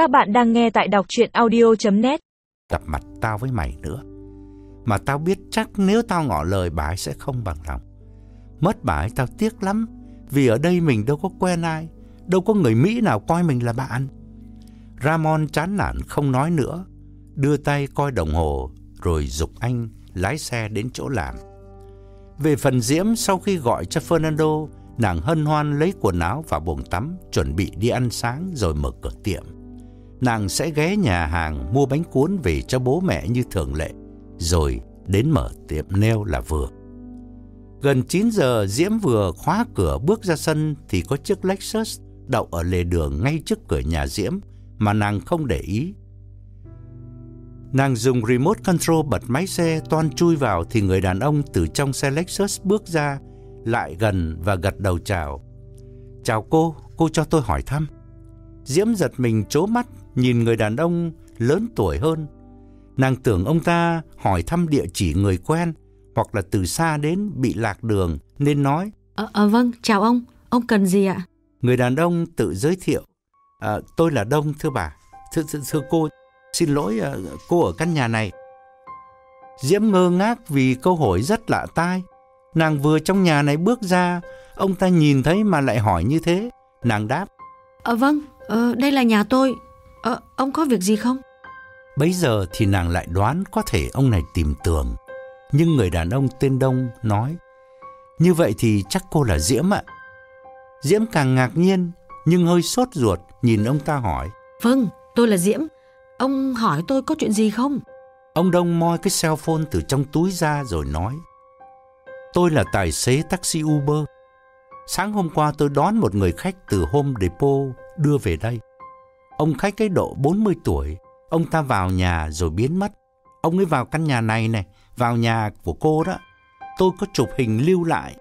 Các bạn đang nghe tại đọc chuyện audio.net Gặp mặt tao với mày nữa. Mà tao biết chắc nếu tao ngỏ lời bà ấy sẽ không bằng lòng. Mất bà ấy tao tiếc lắm. Vì ở đây mình đâu có quen ai. Đâu có người Mỹ nào coi mình là bạn. Ramon chán nản không nói nữa. Đưa tay coi đồng hồ rồi dục anh lái xe đến chỗ làm. Về phần Diễm sau khi gọi cho Fernando, nàng hân hoan lấy quần áo và bồn tắm, chuẩn bị đi ăn sáng rồi mở cửa tiệm. Nàng sẽ ghé nhà hàng mua bánh cuốn về cho bố mẹ như thường lệ, rồi đến mở tiệm nail là vừa. Gần 9 giờ Diễm vừa khóa cửa bước ra sân thì có chiếc Lexus đậu ở lề đường ngay trước cửa nhà Diễm mà nàng không để ý. Nàng dùng remote control bật máy xe toan chui vào thì người đàn ông từ trong xe Lexus bước ra, lại gần và gật đầu chào. Chào cô, cô cho tôi hỏi thăm. Diễm giật mình chố mắt nhìn người đàn ông lớn tuổi hơn. Nàng tưởng ông ta hỏi thăm địa chỉ người quen hoặc là từ xa đến bị lạc đường nên nói. À, à, vâng, chào ông, ông cần gì ạ? Người đàn ông tự giới thiệu. À, tôi là Đông thưa bà. Thưa, thưa, thưa cô, xin lỗi à, cô ở căn nhà này. Diễm ngơ ngác vì câu hỏi rất lạ tai. Nàng vừa trong nhà này bước ra, ông ta nhìn thấy mà lại hỏi như thế. Nàng đáp. À, vâng, à, đây là nhà tôi. À, ông có việc gì không? Bấy giờ thì nàng lại đoán có thể ông này tìm tường. Nhưng người đàn ông tên Đông nói. Như vậy thì chắc cô là Diễm ạ. Diễm càng ngạc nhiên, nhưng hơi sốt ruột nhìn ông ta hỏi. Vâng, tôi là Diễm. Ông hỏi tôi có chuyện gì không? Ông Đông moi cái cell phone từ trong túi ra rồi nói. Tôi là tài xế taxi Uber. Sáng hôm qua tôi đón một người khách từ Home Depot đưa về đây. Ông khách cái độ 40 tuổi, ông ta vào nhà rồi biến mất. Ông ấy vào căn nhà này này, vào nhà của cô đó. Tôi có chụp hình lưu lại.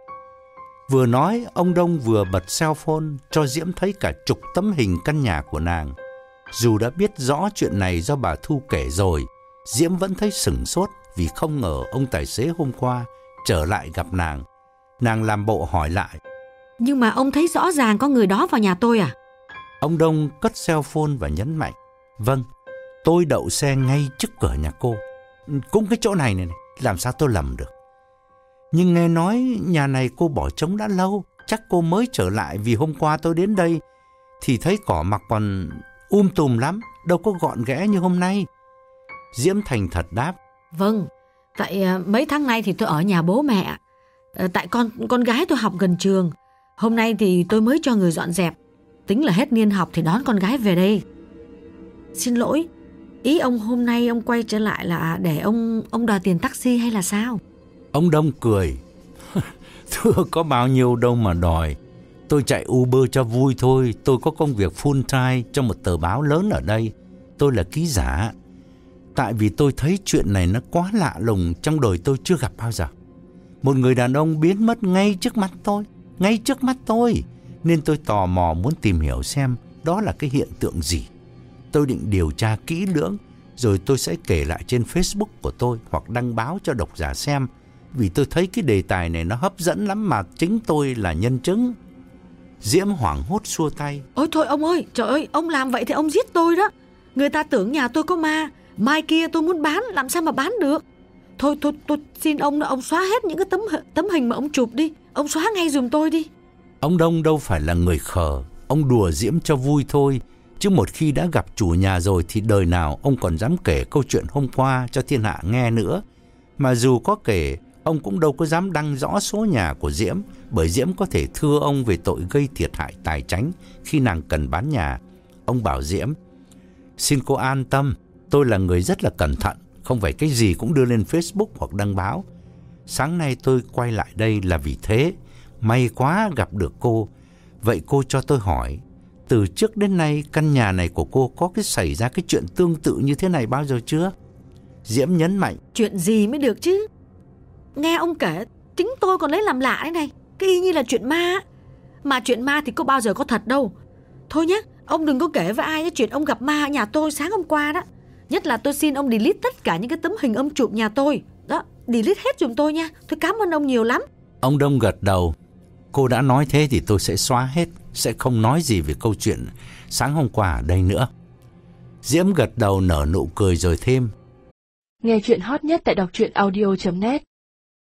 Vừa nói, ông Đông vừa bật cell phone cho Diễm thấy cả chục tấm hình căn nhà của nàng. Dù đã biết rõ chuyện này do bà Thu kể rồi, Diễm vẫn thấy sừng sốt vì không ngờ ông tài xế hôm qua trở lại gặp nàng. Nàng làm bộ hỏi lại. Nhưng mà ông thấy rõ ràng có người đó vào nhà tôi à? Ông Đông cất cell phone và nhấn mạnh. Vâng, tôi đậu xe ngay trước cửa nhà cô. Cũng cái chỗ này này, này làm sao tôi lầm được. Nhưng nghe nói nhà này cô bỏ trống đã lâu, chắc cô mới trở lại vì hôm qua tôi đến đây thì thấy cỏ mặc còn um tùm lắm, đâu có gọn ghẽ như hôm nay. Diễm Thành thật đáp. Vâng, tại à, mấy tháng nay thì tôi ở nhà bố mẹ. Ờ, tại con con gái tôi học gần trường. Hôm nay thì tôi mới cho người dọn dẹp. Tính là hết niên học thì đón con gái về đây. Xin lỗi, ý ông hôm nay ông quay trở lại là để ông ông đòi tiền taxi hay là sao? Ông Đông cười. Thưa có bao nhiêu đâu mà đòi. Tôi chạy Uber cho vui thôi. Tôi có công việc full time cho một tờ báo lớn ở đây. Tôi là ký giả. Tại vì tôi thấy chuyện này nó quá lạ lùng trong đời tôi chưa gặp bao giờ. Một người đàn ông biến mất ngay trước mắt tôi. Ngay trước mắt tôi. Nên tôi tò mò muốn tìm hiểu xem đó là cái hiện tượng gì. Tôi định điều tra kỹ lưỡng rồi tôi sẽ kể lại trên Facebook của tôi hoặc đăng báo cho độc giả xem vì tôi thấy cái đề tài này nó hấp dẫn lắm mà chính tôi là nhân chứng. Diễm hoảng hốt xua tay. Ôi thôi ông ơi, trời ơi, ông làm vậy thì ông giết tôi đó. Người ta tưởng nhà tôi có ma, mai kia tôi muốn bán, làm sao mà bán được. Thôi, thôi, tôi xin ông, ông xóa hết những cái tấm tấm hình mà ông chụp đi. Ông xóa ngay dùm tôi đi. Ông Đông đâu phải là người khờ, ông đùa Diễm cho vui thôi. Chứ một khi đã gặp chủ nhà rồi thì đời nào ông còn dám kể câu chuyện hôm qua cho thiên hạ nghe nữa. Mà dù có kể, ông cũng đâu có dám đăng rõ số nhà của Diễm, bởi Diễm có thể thưa ông về tội gây thiệt hại tài chính khi nàng cần bán nhà. Ông bảo Diễm, xin cô an tâm, tôi là người rất là cẩn thận, không phải cái gì cũng đưa lên Facebook hoặc đăng báo. Sáng nay tôi quay lại đây là vì thế, may quá gặp được cô. Vậy cô cho tôi hỏi, từ trước đến nay căn nhà này của cô có cái xảy ra cái chuyện tương tự như thế này bao giờ chưa? Diễm nhấn mạnh. Chuyện gì mới được chứ? Nghe ông kể, chính tôi còn lấy làm lạ đấy này. Cái y như là chuyện ma. Mà chuyện ma thì có bao giờ có thật đâu. Thôi nhé, ông đừng có kể với ai cái chuyện ông gặp ma ở nhà tôi sáng hôm qua đó. Nhất là tôi xin ông delete tất cả những cái tấm hình ông chụp nhà tôi. Đó, delete hết giùm tôi nha. Tôi cảm ơn ông nhiều lắm. Ông Đông gật đầu. Cô đã nói thế thì tôi sẽ xóa hết, sẽ không nói gì về câu chuyện sáng hôm qua ở đây nữa. Diễm gật đầu nở nụ cười rồi thêm. Nghe chuyện hot nhất tại đọc truyện audio.net